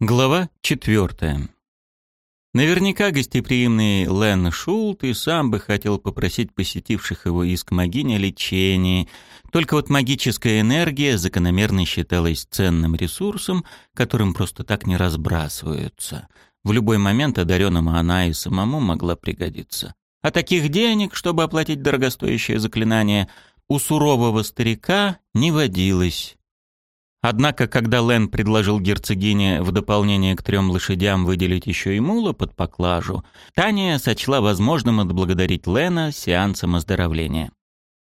Глава четвертая. Наверняка гостеприимный Лен Шулт и сам бы хотел попросить посетивших его иск могинь о лечении, только вот магическая энергия закономерно считалась ценным ресурсом, которым просто так не разбрасываются. В любой момент одаренному она и самому могла пригодиться. А таких денег, чтобы оплатить дорогостоящее заклинание, у сурового старика не водилось. Однако, когда Лен предложил герцогине в дополнение к трем лошадям выделить еще и мула под поклажу, Таня сочла возможным отблагодарить Лена сеансом оздоровления.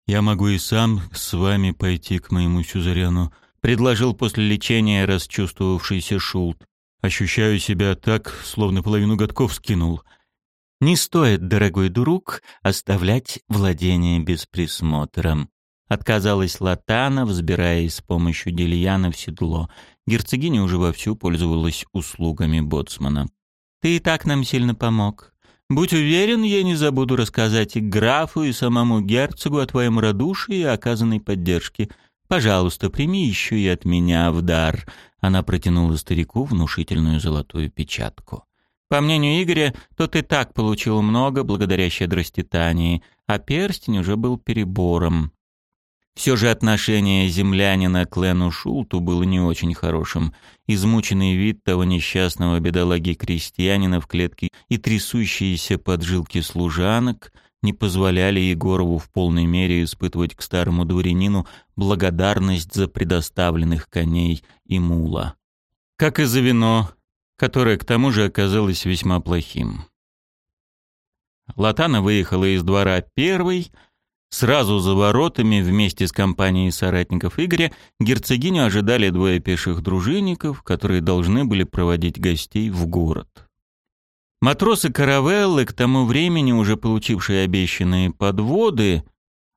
«Я могу и сам с вами пойти к моему сюзерену», — предложил после лечения расчувствовавшийся Шулт. «Ощущаю себя так, словно половину годков скинул». «Не стоит, дорогой друг, оставлять владение без присмотра», Отказалась Латана, взбираясь с помощью Дельяна в седло. Герцогиня уже вовсю пользовалась услугами боцмана. «Ты и так нам сильно помог. Будь уверен, я не забуду рассказать и графу, и самому герцогу о твоем радушии и оказанной поддержке. Пожалуйста, прими еще и от меня в дар». Она протянула старику внушительную золотую печатку. По мнению Игоря, тот и так получил много благодаря щедрости Тании, а перстень уже был перебором. Все же отношение землянина к Лену Шулту было не очень хорошим. Измученный вид того несчастного бедолаги-крестьянина в клетке и трясущиеся поджилки служанок не позволяли Егорову в полной мере испытывать к старому дворянину благодарность за предоставленных коней и мула. Как и за вино, которое к тому же оказалось весьма плохим. Латана выехала из двора первой — Сразу за воротами вместе с компанией соратников Игоря герцогиню ожидали двое пеших дружинников, которые должны были проводить гостей в город. Матросы каравеллы, к тому времени уже получившие обещанные подводы,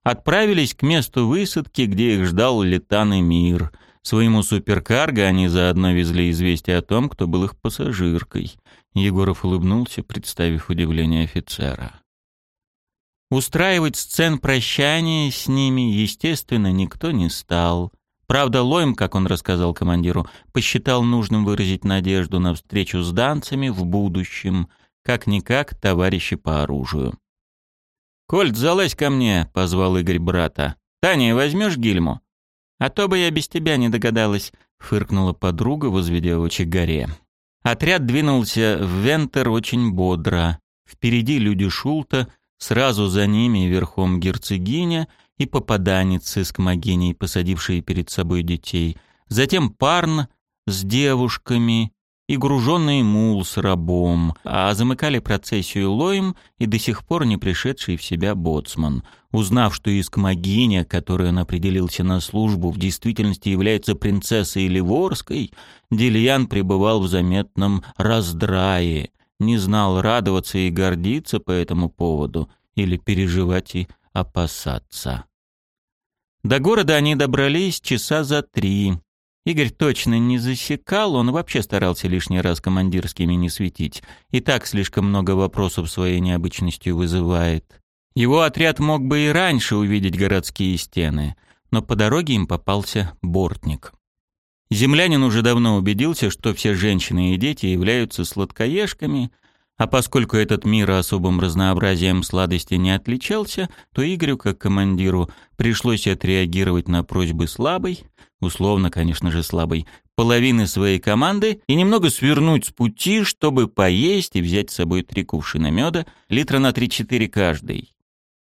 отправились к месту высадки, где их ждал летанный мир. Своему суперкарго они заодно везли известие о том, кто был их пассажиркой. Егоров улыбнулся, представив удивление офицера. Устраивать сцен прощания с ними, естественно, никто не стал. Правда, Лойм, как он рассказал командиру, посчитал нужным выразить надежду на встречу с данцами в будущем, как-никак товарищи по оружию. «Кольт, залазь ко мне», — позвал Игорь брата. «Таня, возьмешь гильму?» «А то бы я без тебя не догадалась», — фыркнула подруга, возведя очи горе. Отряд двинулся в Вентер очень бодро. Впереди люди Шулта — Сразу за ними верхом герцогиня и попаданец с кмогиней, посадившие перед собой детей. Затем парн с девушками и груженный мул с рабом, а замыкали процессию Лоем и до сих пор не пришедший в себя боцман. Узнав, что искмогиня, которой он определился на службу, в действительности является принцессой Ливорской, Дильян пребывал в заметном раздрае — не знал радоваться и гордиться по этому поводу или переживать и опасаться. До города они добрались часа за три. Игорь точно не засекал, он вообще старался лишний раз командирскими не светить. И так слишком много вопросов своей необычностью вызывает. Его отряд мог бы и раньше увидеть городские стены, но по дороге им попался бортник. Землянин уже давно убедился, что все женщины и дети являются сладкоежками, а поскольку этот мир особым разнообразием сладости не отличался, то Игорю, как командиру, пришлось отреагировать на просьбы слабой, условно, конечно же, слабой, половины своей команды и немного свернуть с пути, чтобы поесть и взять с собой три кувшина меда, литра на 3-4 каждый.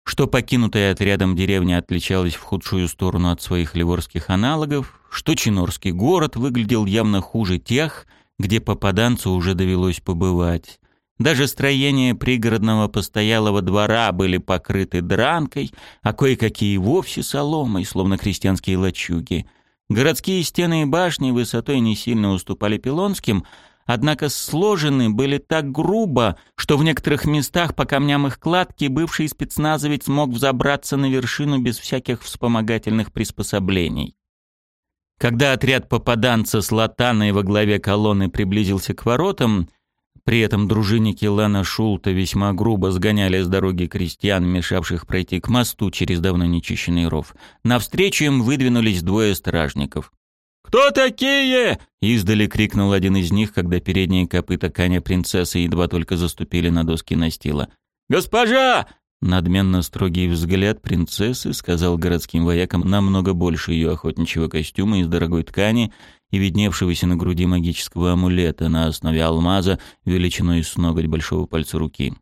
Что покинутая отрядом деревня отличалась в худшую сторону от своих ливорских аналогов, что Чинорский город выглядел явно хуже тех, где попаданцу уже довелось побывать. Даже строения пригородного постоялого двора были покрыты дранкой, а кое-какие вовсе соломой, словно крестьянские лачуги. Городские стены и башни высотой не сильно уступали пилонским, однако сложены были так грубо, что в некоторых местах по камням их кладки бывший спецназовец мог взобраться на вершину без всяких вспомогательных приспособлений. Когда отряд попаданца с латаной во главе колонны приблизился к воротам, при этом дружинники Лана Шулта весьма грубо сгоняли с дороги крестьян, мешавших пройти к мосту через давно нечищенный ров. Навстречу им выдвинулись двое стражников. «Кто такие?» — издали крикнул один из них, когда передние копыта коня принцессы едва только заступили на доски настила. «Госпожа!» Надменно строгий взгляд принцессы сказал городским воякам намного больше ее охотничьего костюма из дорогой ткани и видневшегося на груди магического амулета на основе алмаза величиной с ноготь большого пальца руки.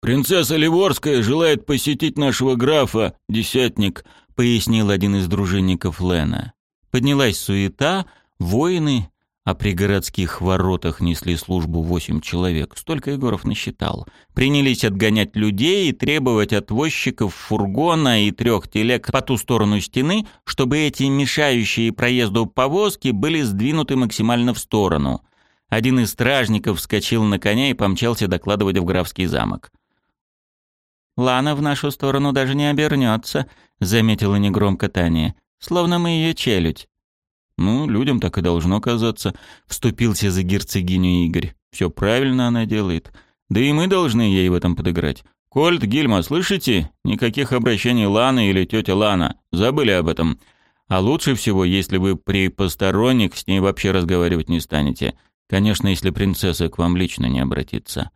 «Принцесса Ливорская желает посетить нашего графа, десятник», — пояснил один из дружинников Лена. Поднялась суета, воины, а при городских воротах несли службу восемь человек. Столько Егоров насчитал. Принялись отгонять людей и требовать от возчиков фургона и трех телег по ту сторону стены, чтобы эти мешающие проезду повозки были сдвинуты максимально в сторону. Один из стражников вскочил на коня и помчался докладывать в графский замок. «Лана в нашу сторону даже не обернется», — заметила негромко Таня. «Словно мы ее челюдь». Ну, людям так и должно казаться. Вступился за герцогиню Игорь. Все правильно она делает. Да и мы должны ей в этом подыграть. Кольт, Гильма, слышите? Никаких обращений Лана или тетя Лана. Забыли об этом. А лучше всего, если вы при посторонних с ней вообще разговаривать не станете. Конечно, если принцесса к вам лично не обратится.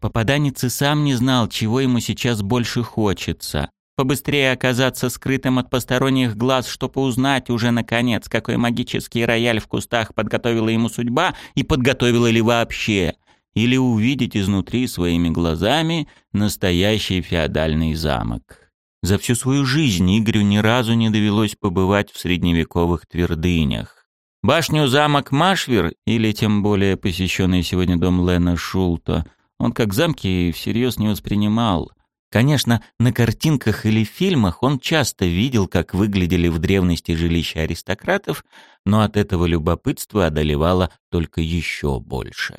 Попаданец и сам не знал, чего ему сейчас больше хочется побыстрее оказаться скрытым от посторонних глаз, чтобы узнать уже наконец, какой магический рояль в кустах подготовила ему судьба и подготовила ли вообще, или увидеть изнутри своими глазами настоящий феодальный замок. За всю свою жизнь Игорю ни разу не довелось побывать в средневековых твердынях. Башню замок Машвер, или тем более посещенный сегодня дом Лена Шулта, он как замки всерьез не воспринимал – Конечно, на картинках или фильмах он часто видел, как выглядели в древности жилища аристократов, но от этого любопытство одолевало только еще больше.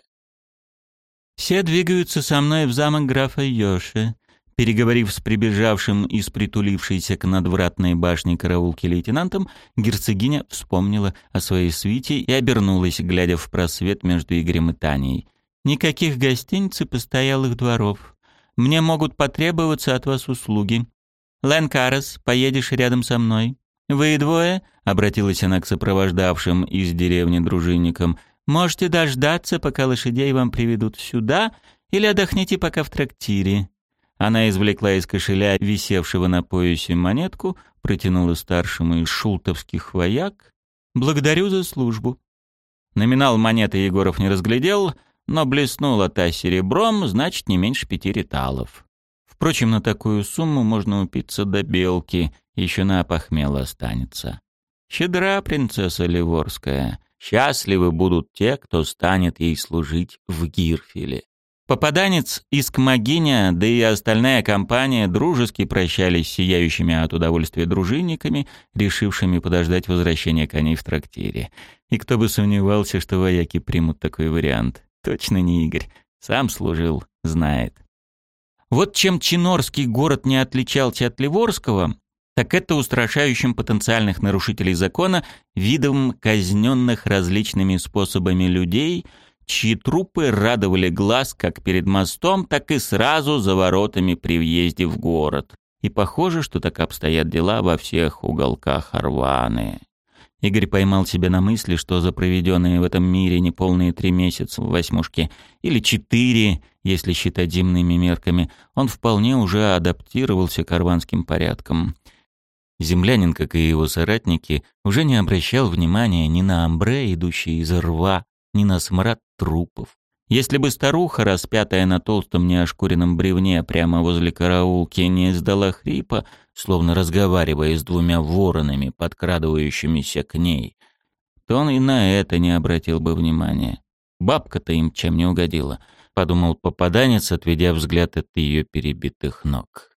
«Все двигаются со мной в замок графа Йоши», Переговорив с прибежавшим из притулившейся к надвратной башне караулки лейтенантом, герцогиня вспомнила о своей свите и обернулась, глядя в просвет между Игорем и Таней. «Никаких гостиниц и постоялых дворов. Мне могут потребоваться от вас услуги. Лэн Карас, поедешь рядом со мной. Вы двое, — обратилась она к сопровождавшим из деревни дружинникам, — можете дождаться, пока лошадей вам приведут сюда, или отдохните пока в трактире. Она извлекла из кошеля висевшего на поясе монетку, протянула старшему из шултовских вояк. «Благодарю за службу». Номинал монеты Егоров не разглядел — но блеснула та серебром, значит, не меньше пяти риталов. Впрочем, на такую сумму можно упиться до белки, еще на опохмело останется. Щедра принцесса Ливорская. Счастливы будут те, кто станет ей служить в Гирфеле. Попаданец из Кмагиня, да и остальная компания дружески прощались с сияющими от удовольствия дружинниками, решившими подождать возвращения коней в трактире. И кто бы сомневался, что вояки примут такой вариант. Точно не Игорь. Сам служил, знает. Вот чем Чинорский город не отличался от Ливорского, так это устрашающим потенциальных нарушителей закона видом казненных различными способами людей, чьи трупы радовали глаз как перед мостом, так и сразу за воротами при въезде в город. И похоже, что так обстоят дела во всех уголках Орваны. Игорь поймал себя на мысли, что за проведенные в этом мире неполные три месяца в восьмушке, или четыре, если считать земными мерками, он вполне уже адаптировался к арванским порядкам. Землянин, как и его соратники, уже не обращал внимания ни на амбре, идущие из рва, ни на смрад трупов. Если бы старуха, распятая на толстом неошкуренном бревне прямо возле караулки, не издала хрипа, словно разговаривая с двумя воронами, подкрадывающимися к ней, то он и на это не обратил бы внимания. Бабка-то им чем не угодила, подумал попаданец, отведя взгляд от ее перебитых ног.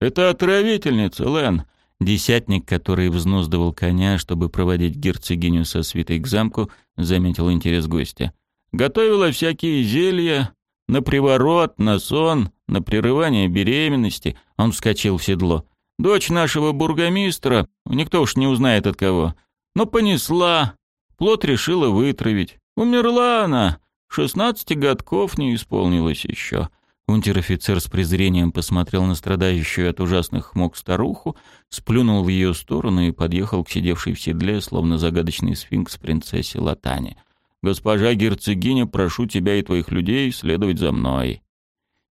«Это отравительница, Лен!» Десятник, который взнуздывал коня, чтобы проводить герцогиню со свитой к замку, заметил интерес гостя. Готовила всякие зелья на приворот, на сон, на прерывание беременности. Он вскочил в седло. Дочь нашего бургомистра, никто уж не узнает от кого, но понесла. Плод решила вытравить. Умерла она. Шестнадцати годков не исполнилось еще. Унтер-офицер с презрением посмотрел на страдающую от ужасных мук старуху, сплюнул в ее сторону и подъехал к сидевшей в седле, словно загадочный сфинкс принцессе Латане. «Госпожа герцогиня, прошу тебя и твоих людей следовать за мной».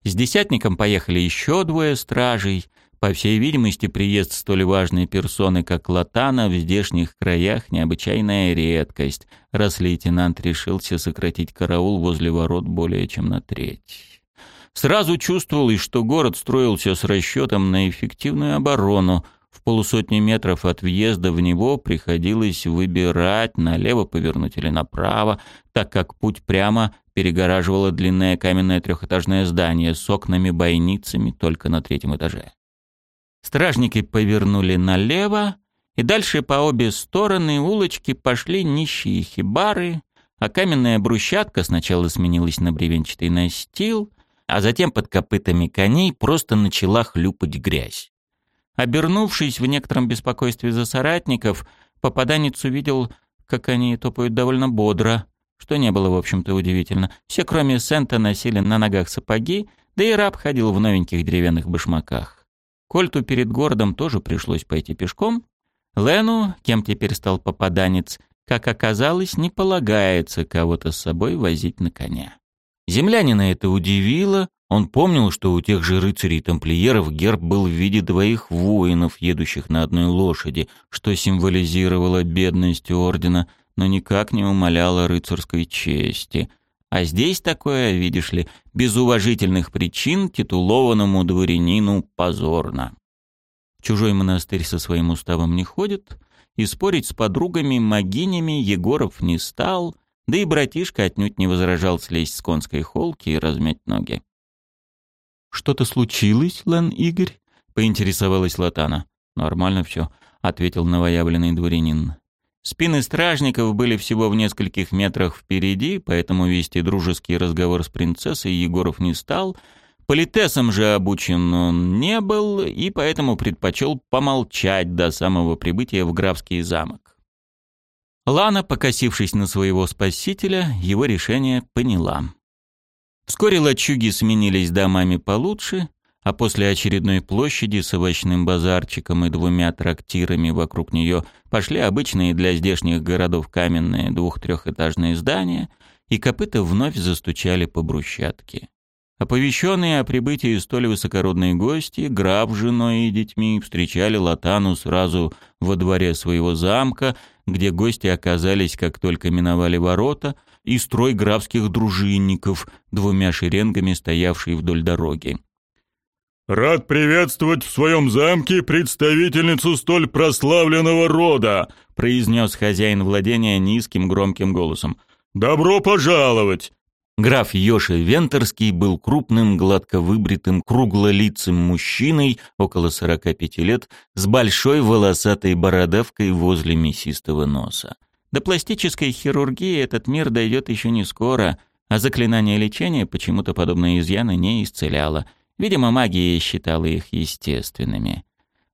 С десятником поехали еще двое стражей. По всей видимости, приезд столь важной персоны, как Латана, в здешних краях необычайная редкость, раз лейтенант решился сократить караул возле ворот более чем на треть. Сразу чувствовалось, что город строился с расчетом на эффективную оборону. Полусотни метров от въезда в него приходилось выбирать, налево повернуть или направо, так как путь прямо перегораживало длинное каменное трехэтажное здание с окнами-бойницами только на третьем этаже. Стражники повернули налево, и дальше по обе стороны улочки пошли нищие хибары, а каменная брусчатка сначала сменилась на бревенчатый настил, а затем под копытами коней просто начала хлюпать грязь. Обернувшись в некотором беспокойстве за соратников, попаданец увидел, как они топают довольно бодро, что не было, в общем-то, удивительно. Все, кроме Сента, носили на ногах сапоги, да и раб ходил в новеньких деревянных башмаках. Кольту перед городом тоже пришлось пойти пешком. Лену, кем теперь стал попаданец, как оказалось, не полагается кого-то с собой возить на коня. Землянина это удивило. Он помнил, что у тех же рыцарей-тамплиеров герб был в виде двоих воинов, едущих на одной лошади, что символизировало бедность ордена, но никак не умаляло рыцарской чести. А здесь такое, видишь ли, без уважительных причин титулованному дворянину позорно. Чужой монастырь со своим уставом не ходит, и спорить с подругами-могинями Егоров не стал — да и братишка отнюдь не возражал слезть с конской холки и размять ноги. «Что-то случилось, Лен Игорь?» — поинтересовалась Латана. «Нормально все», — ответил новоявленный дворянин. Спины стражников были всего в нескольких метрах впереди, поэтому вести дружеский разговор с принцессой Егоров не стал. Политесом же обучен он не был, и поэтому предпочел помолчать до самого прибытия в графский замок. Лана, покосившись на своего спасителя, его решение поняла. Вскоре лачуги сменились домами получше, а после очередной площади с овощным базарчиком и двумя трактирами вокруг нее пошли обычные для здешних городов каменные двух-трехэтажные здания, и копыта вновь застучали по брусчатке. Оповещенные о прибытии столь высокородные гости, граф с женой и детьми встречали Латану сразу во дворе своего замка, где гости оказались, как только миновали ворота, и строй графских дружинников, двумя шеренгами стоявший вдоль дороги. «Рад приветствовать в своем замке представительницу столь прославленного рода», произнес хозяин владения низким громким голосом. «Добро пожаловать! Граф Йоши Вентерский был крупным, гладко выбритым, круглолицым мужчиной около 45 лет с большой волосатой бородавкой возле мясистого носа. До пластической хирургии этот мир дойдет еще не скоро, а заклинание лечения почему-то подобные изъяны не исцеляло. Видимо, магия считала их естественными.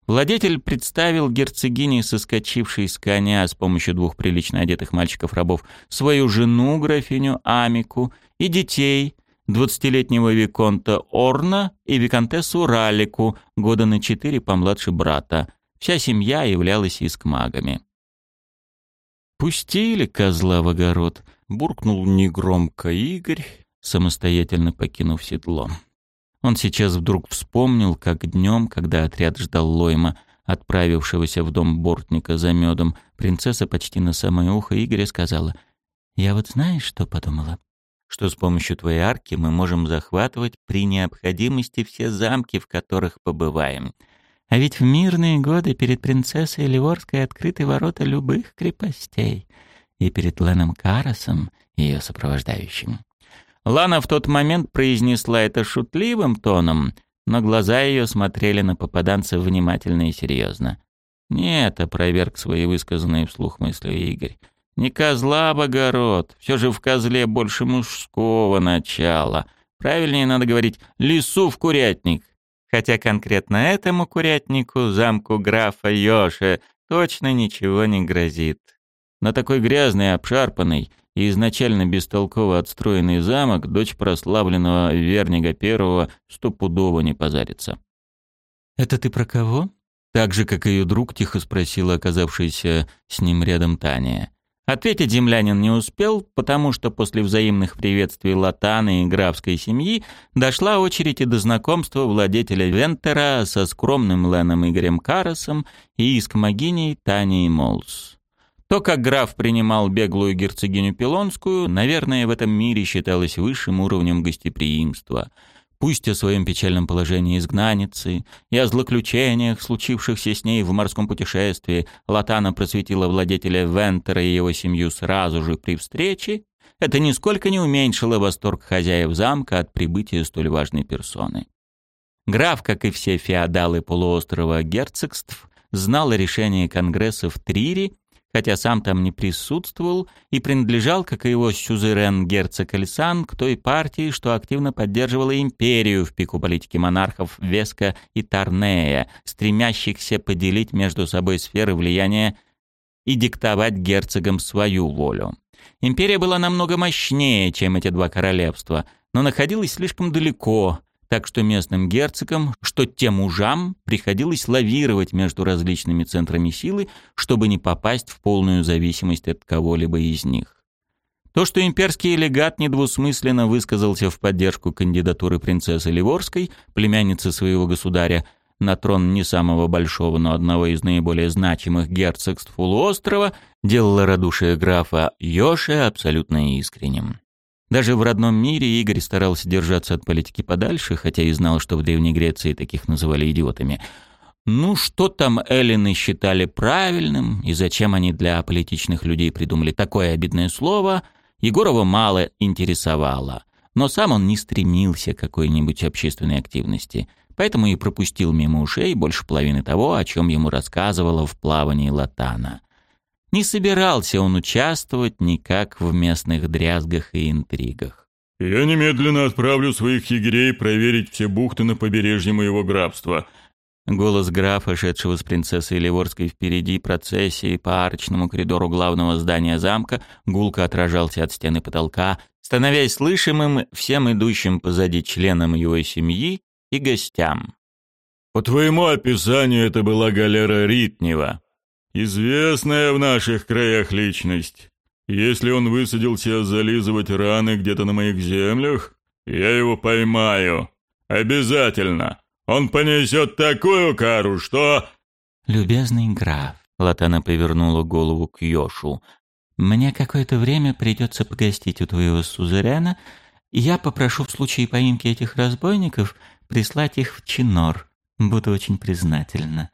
Владетель представил герцогине, соскочившей с коня с помощью двух прилично одетых мальчиков-рабов, свою жену, графиню Амику, и детей, двадцатилетнего Виконта Орна и Виконтессу Ралику, года на четыре помладше брата. Вся семья являлась искмагами. «Пустили козла в огород», — буркнул негромко Игорь, самостоятельно покинув седло. Он сейчас вдруг вспомнил, как днем, когда отряд ждал Лойма, отправившегося в дом бортника за медом, принцесса почти на самое ухо Игоря сказала, «Я вот знаешь, что подумала? Что с помощью твоей арки мы можем захватывать при необходимости все замки, в которых побываем. А ведь в мирные годы перед принцессой Ливорской открыты ворота любых крепостей. И перед Леном Карасом, ее сопровождающим. Лана в тот момент произнесла это шутливым тоном, но глаза ее смотрели на попаданца внимательно и серьезно. «Нет», — опроверг свои высказанные вслух мысли Игорь. «Не козла в огород, все же в козле больше мужского начала. Правильнее надо говорить «лису в курятник». Хотя конкретно этому курятнику, замку графа Йоши, точно ничего не грозит. Но такой грязный, обшарпанный и изначально бестолково отстроенный замок дочь прославленного Вернига Первого стопудово не позарится. «Это ты про кого?» Так же, как ее друг, тихо спросила оказавшаяся с ним рядом Таня. Ответить землянин не успел, потому что после взаимных приветствий Латаны и графской семьи дошла очередь и до знакомства владетеля Вентера со скромным Леном Игорем Карасом и искмогиней Таней Молс. То, как граф принимал беглую герцогиню Пилонскую, наверное, в этом мире считалось высшим уровнем гостеприимства — Пусть о своем печальном положении изгнанницы и о злоключениях, случившихся с ней в морском путешествии, Латана просветила владетеля Вентера и его семью сразу же при встрече, это нисколько не уменьшило восторг хозяев замка от прибытия столь важной персоны. Граф, как и все феодалы полуострова герцогств, знал о решении Конгресса в Трире хотя сам там не присутствовал и принадлежал, как и его сюзерен герцог Эльсан, к той партии, что активно поддерживала империю в пику политики монархов Веска и Тарнея, стремящихся поделить между собой сферы влияния и диктовать герцогам свою волю. Империя была намного мощнее, чем эти два королевства, но находилась слишком далеко, так что местным герцогам, что тем мужам, приходилось лавировать между различными центрами силы, чтобы не попасть в полную зависимость от кого-либо из них. То, что имперский легат недвусмысленно высказался в поддержку кандидатуры принцессы Ливорской, племянницы своего государя, на трон не самого большого, но одного из наиболее значимых герцогств полуострова, делало радушие графа Йоши абсолютно искренним. Даже в родном мире Игорь старался держаться от политики подальше, хотя и знал, что в Древней Греции таких называли идиотами. Ну, что там эллины считали правильным, и зачем они для политичных людей придумали такое обидное слово, Егорова мало интересовало. Но сам он не стремился к какой-нибудь общественной активности, поэтому и пропустил мимо ушей больше половины того, о чем ему рассказывала в плавании Латана. Не собирался он участвовать никак в местных дрязгах и интригах. «Я немедленно отправлю своих егерей проверить все бухты на побережье моего графства», Голос графа, шедшего с принцессой Ливорской впереди процессии по арочному коридору главного здания замка, гулко отражался от стены потолка, становясь слышимым всем идущим позади членам его семьи и гостям. «По твоему описанию это была галера Ритнева. Известная в наших краях личность. Если он высадился зализывать раны где-то на моих землях, я его поймаю. Обязательно. Он понесет такую кару, что...» «Любезный граф», — Латана повернула голову к Йошу, «мне какое-то время придется погостить у твоего сузерена, и я попрошу в случае поимки этих разбойников прислать их в Чинор. Буду очень признательна.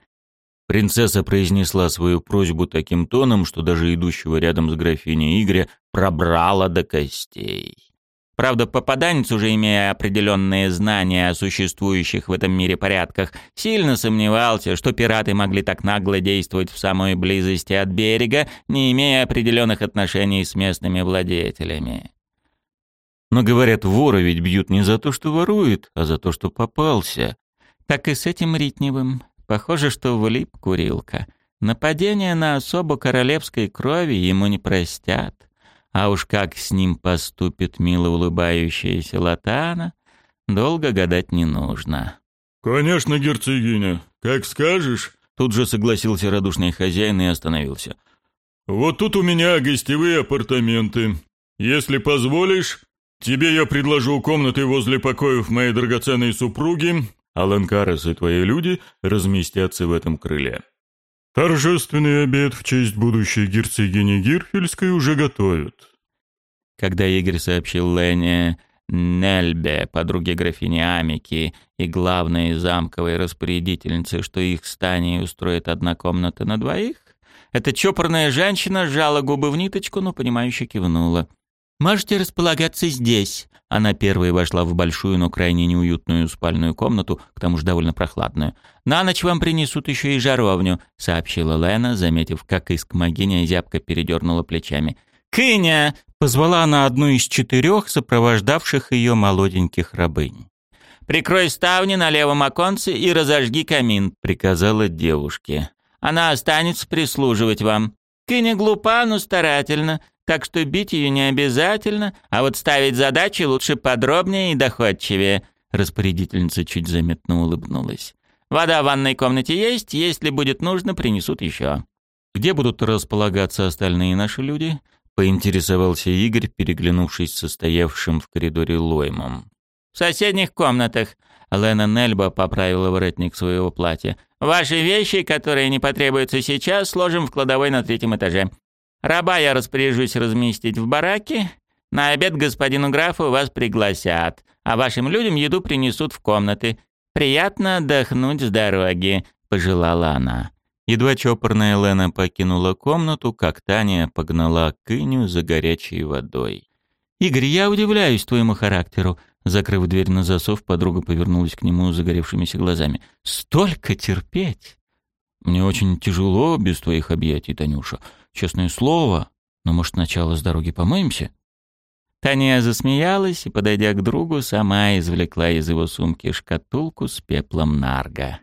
Принцесса произнесла свою просьбу таким тоном, что даже идущего рядом с графиней Игоря пробрала до костей. Правда, попаданец, уже имея определенные знания о существующих в этом мире порядках, сильно сомневался, что пираты могли так нагло действовать в самой близости от берега, не имея определенных отношений с местными владетелями. Но, говорят, воры ведь бьют не за то, что ворует, а за то, что попался. Так и с этим Ритневым. Похоже, что влип курилка. Нападение на особу королевской крови ему не простят. А уж как с ним поступит мило улыбающаяся Латана, долго гадать не нужно. «Конечно, герцогиня, как скажешь», — тут же согласился радушный хозяин и остановился. «Вот тут у меня гостевые апартаменты. Если позволишь, тебе я предложу комнаты возле покоев моей драгоценной супруги, Аланкарас и твои люди разместятся в этом крыле. Торжественный обед в честь будущей герцогини Гирфельской уже готовят. Когда Игорь сообщил Лене Нельбе, подруге графини Амики и главной замковой распорядительнице, что их стане устроит одна комната на двоих, эта чопорная женщина сжала губы в ниточку, но понимающе кивнула. «Можете располагаться здесь», она первой вошла в большую, но крайне неуютную спальную комнату, к тому же довольно прохладную. «На ночь вам принесут еще и жаровню», — сообщила Лена, заметив, как искмогиня зябко передернула плечами. «Кыня!» — позвала она одну из четырех сопровождавших ее молоденьких рабынь. «Прикрой ставни на левом оконце и разожги камин», — приказала девушке. «Она останется прислуживать вам. Кыня глупа, но старательна. Так что бить ее не обязательно, а вот ставить задачи лучше подробнее и доходчивее». Распорядительница чуть заметно улыбнулась. «Вода в ванной комнате есть, если будет нужно, принесут еще». «Где будут располагаться остальные наши люди?» — поинтересовался Игорь, переглянувшись со стоявшим в коридоре Лоймом. «В соседних комнатах», — Лена Нельба поправила воротник своего платья. «Ваши вещи, которые не потребуются сейчас, сложим в кладовой на третьем этаже. Раба я распоряжусь разместить в бараке. На обед господину графу вас пригласят, а вашим людям еду принесут в комнаты. Приятно отдохнуть с дороги», — пожелала она. Едва чопорная Лена покинула комнату, как Таня погнала Кыню за горячей водой. «Игорь, я удивляюсь твоему характеру», Закрыв дверь на засов, подруга повернулась к нему загоревшимися глазами. «Столько терпеть!» «Мне очень тяжело без твоих объятий, Танюша. Честное слово. Но, может, сначала с дороги помоемся?» Таня засмеялась и, подойдя к другу, сама извлекла из его сумки шкатулку с пеплом нарга.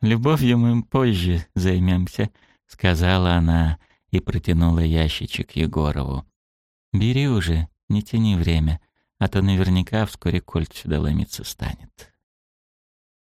«Любовью мы позже займемся», — сказала она и протянула ящичек Егорову. «Бери уже, не тяни время, а то наверняка вскоре Кольт сюда ломиться станет».